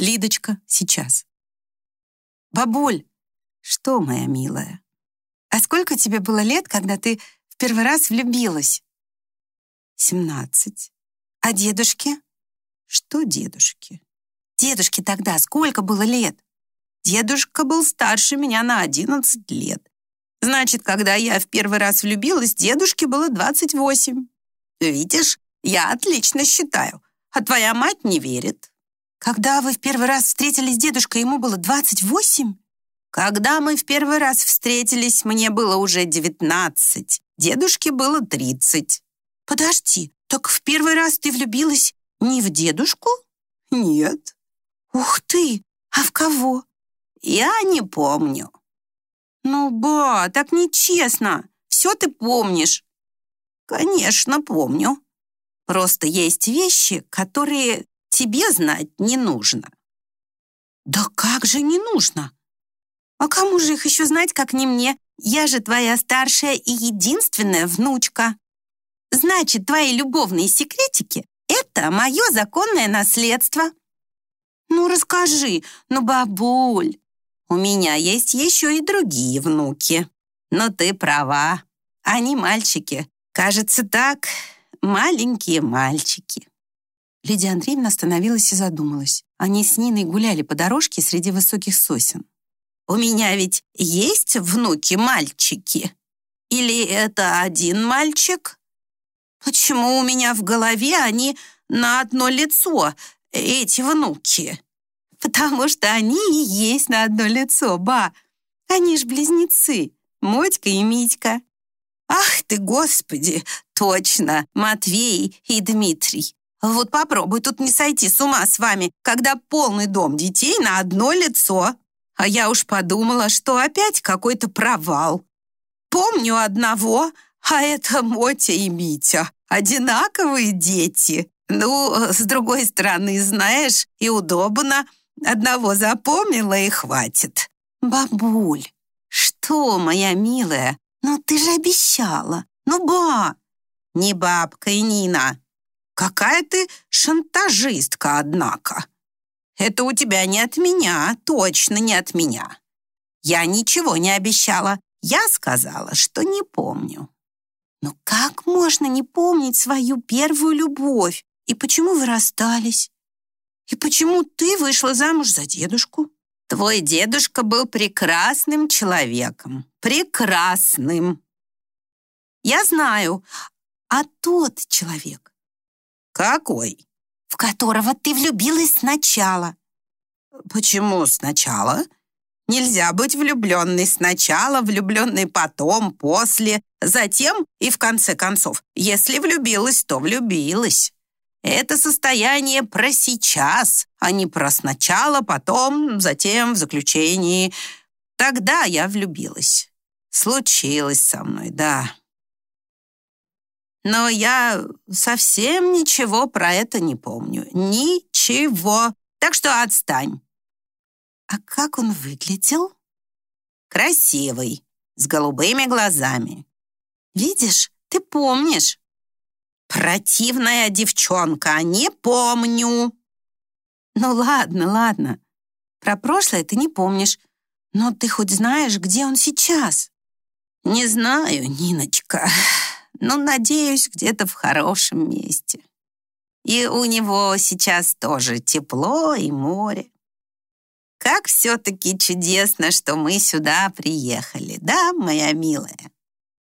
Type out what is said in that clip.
Лидочка сейчас. Бабуль, что, моя милая? А сколько тебе было лет, когда ты в первый раз влюбилась? Семнадцать. А дедушке? Что дедушке? Дедушке тогда сколько было лет? Дедушка был старше меня на одиннадцать лет. Значит, когда я в первый раз влюбилась, дедушке было двадцать восемь. Видишь, я отлично считаю, а твоя мать не верит. Когда вы в первый раз встретились с дедушкой, ему было двадцать восемь? Когда мы в первый раз встретились, мне было уже девятнадцать. Дедушке было тридцать. Подожди, так в первый раз ты влюбилась не в дедушку? Нет. Ух ты, а в кого? Я не помню. Ну, ба, так нечестно. Все ты помнишь. Конечно, помню. Просто есть вещи, которые тебе знать не нужно. Да как же не нужно? А кому же их еще знать, как не мне? Я же твоя старшая и единственная внучка. Значит, твои любовные секретики — это мое законное наследство. Ну, расскажи, ну, бабуль, у меня есть еще и другие внуки. Но ты права, они мальчики. Кажется, так, маленькие мальчики. Лидия Андреевна остановилась и задумалась. Они с Ниной гуляли по дорожке среди высоких сосен. «У меня ведь есть внуки-мальчики? Или это один мальчик? Почему у меня в голове они на одно лицо, эти внуки?» «Потому что они и есть на одно лицо, ба. Они ж близнецы, Мотька и Митька». «Ах ты, Господи! Точно, Матвей и Дмитрий. Вот попробуй тут не сойти с ума с вами, когда полный дом детей на одно лицо. А я уж подумала, что опять какой-то провал. Помню одного, а это Мотя и Митя. Одинаковые дети. Ну, с другой стороны, знаешь, и удобно. Одного запомнила и хватит. Бабуль, что, моя милая, ну ты же обещала. Ну, ба. Не бабка и Нина. Какая ты шантажистка, однако. Это у тебя не от меня, точно не от меня. Я ничего не обещала. Я сказала, что не помню. Но как можно не помнить свою первую любовь? И почему вы расстались? И почему ты вышла замуж за дедушку? Твой дедушка был прекрасным человеком. Прекрасным. Я знаю. А тот человек? Какой? В которого ты влюбилась сначала. Почему сначала? Нельзя быть влюбленной сначала, влюбленной потом, после, затем и в конце концов. Если влюбилась, то влюбилась. Это состояние про сейчас, а не про сначала, потом, затем, в заключении. Тогда я влюбилась. Случилось со мной, да. Но я совсем ничего про это не помню. Ничего. Так что отстань. А как он выглядел? Красивый, с голубыми глазами. Видишь, ты помнишь. Противная девчонка, не помню. Ну ладно, ладно. Про прошлое ты не помнишь. Но ты хоть знаешь, где он сейчас? Не знаю, Ниночка. Но надеюсь, где-то в хорошем месте. И у него сейчас тоже тепло и море. Как все-таки чудесно, что мы сюда приехали, да, моя милая?